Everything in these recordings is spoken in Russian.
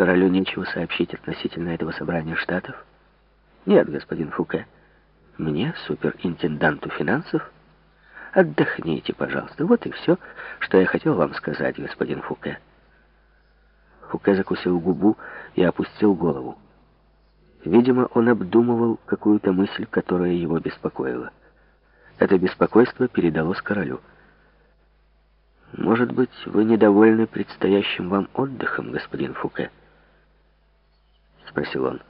Королю нечего сообщить относительно этого собрания штатов? Нет, господин Фуке. Мне, суперинтенданту финансов? Отдохните, пожалуйста. Вот и все, что я хотел вам сказать, господин Фуке. Фуке закусил губу и опустил голову. Видимо, он обдумывал какую-то мысль, которая его беспокоила. Это беспокойство передалось королю. «Может быть, вы недовольны предстоящим вам отдыхом, господин Фуке?» — спросил он.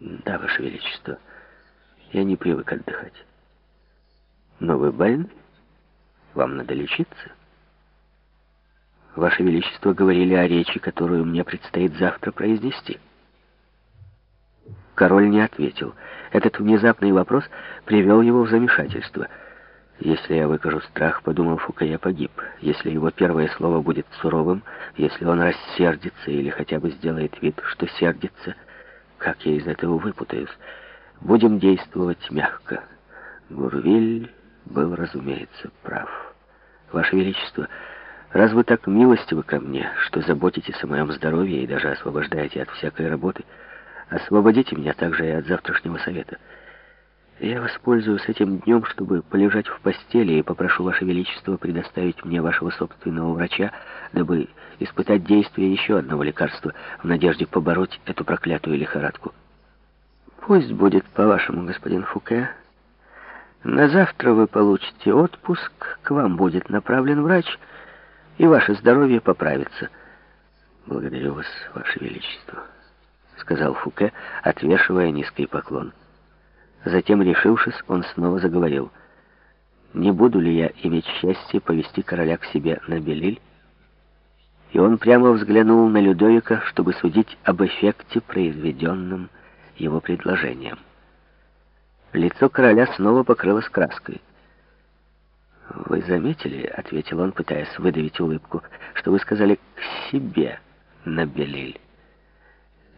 «Да, Ваше Величество, я не привык отдыхать». «Но вы больны? Вам надо лечиться?» «Ваше Величество говорили о речи, которую мне предстоит завтра произнести». Король не ответил. Этот внезапный вопрос привел его в замешательство — если я выкажу страх, подумал Фука, я погиб. Если его первое слово будет суровым, если он рассердится или хотя бы сделает вид, что сердится, как я из этого выпутаюсь? Будем действовать мягко. Гурвиль был, разумеется, прав. Ваше Величество, раз вы так милостивы ко мне, что заботитесь о моем здоровье и даже освобождаете от всякой работы, освободите меня также и от завтрашнего совета. Я воспользуюсь этим днем, чтобы полежать в постели и попрошу Ваше Величество предоставить мне вашего собственного врача, дабы испытать действие еще одного лекарства в надежде побороть эту проклятую лихорадку. Пусть будет по-вашему, господин Фуке. На завтра вы получите отпуск, к вам будет направлен врач, и ваше здоровье поправится. Благодарю вас, Ваше Величество, сказал Фуке, отвешивая низкий поклон. Затем, решившись, он снова заговорил. «Не буду ли я иметь счастье повести короля к себе на Белиль?» И он прямо взглянул на Людовика, чтобы судить об эффекте, произведенном его предложением. Лицо короля снова покрылось краской. «Вы заметили, — ответил он, пытаясь выдавить улыбку, — что вы сказали «к себе» на Белиль?»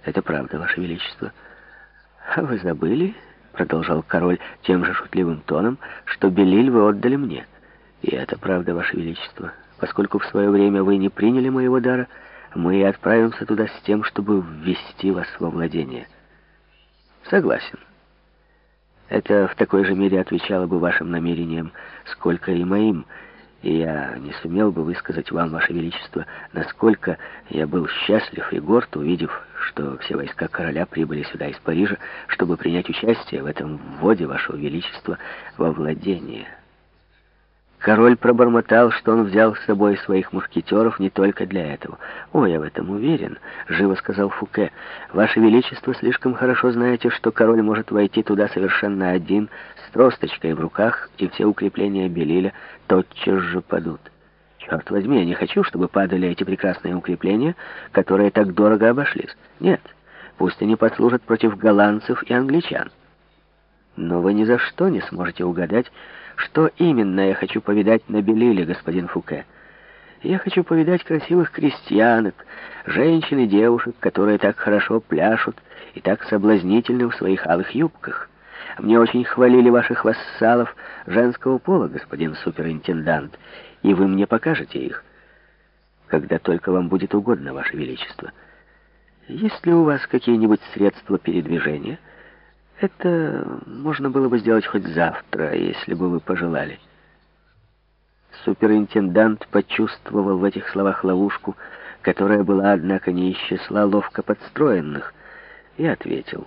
«Это правда, Ваше Величество. А вы забыли, продолжал король тем же шутливым тоном, что Белиль вы отдали мне. И это правда, Ваше Величество. Поскольку в свое время вы не приняли моего дара, мы отправимся туда с тем, чтобы ввести вас во владение. Согласен. Это в такой же мере отвечало бы вашим намерениям, сколько и моим, и я не сумел бы высказать вам, Ваше Величество, насколько я был счастлив и горд, увидев, что все войска короля прибыли сюда из Парижа, чтобы принять участие в этом вводе Вашего Величества во владение». Король пробормотал, что он взял с собой своих мушкетеров не только для этого. «О, я в этом уверен», — живо сказал Фуке. «Ваше Величество слишком хорошо знаете, что король может войти туда совершенно один, с тросточкой в руках, и все укрепления Белиля тотчас же падут. Черт возьми, я не хочу, чтобы падали эти прекрасные укрепления, которые так дорого обошлись. Нет, пусть они послужат против голландцев и англичан. Но вы ни за что не сможете угадать, что именно я хочу повидать на Белиле, господин Фуке. Я хочу повидать красивых крестьянок, женщин и девушек, которые так хорошо пляшут и так соблазнительны в своих алых юбках. Мне очень хвалили ваших вассалов женского пола, господин суперинтендант, и вы мне покажете их, когда только вам будет угодно, ваше величество. Есть ли у вас какие-нибудь средства передвижения — это можно было бы сделать хоть завтра, если бы вы пожелали. Суперинтендант почувствовал в этих словах ловушку, которая была, однако, не из числа ловко подстроенных, и ответил.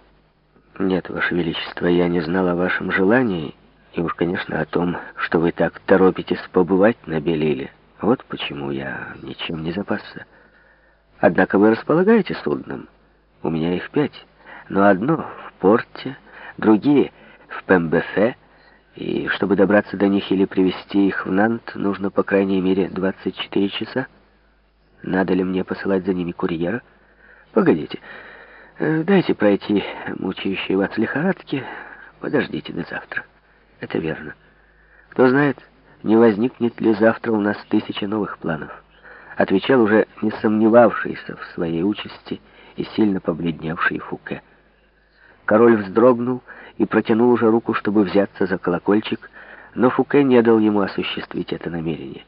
«Нет, Ваше Величество, я не знал о вашем желании, и уж, конечно, о том, что вы так торопитесь побывать на Белиле. Вот почему я ничем не запасся. Однако вы располагаете судном. У меня их пять, но одно порте, другие в Пембефе, и чтобы добраться до них или привести их в Нант, нужно по крайней мере 24 часа. Надо ли мне посылать за ними курьера? Погодите, э, дайте пройти мучающие вас лихорадки, подождите до завтра. Это верно. Кто знает, не возникнет ли завтра у нас тысяча новых планов. Отвечал уже не сомневавшийся в своей участи и сильно побледневший Фуке. Король вздрогнул и протянул уже руку, чтобы взяться за колокольчик, но Фуке не дал ему осуществить это намерение.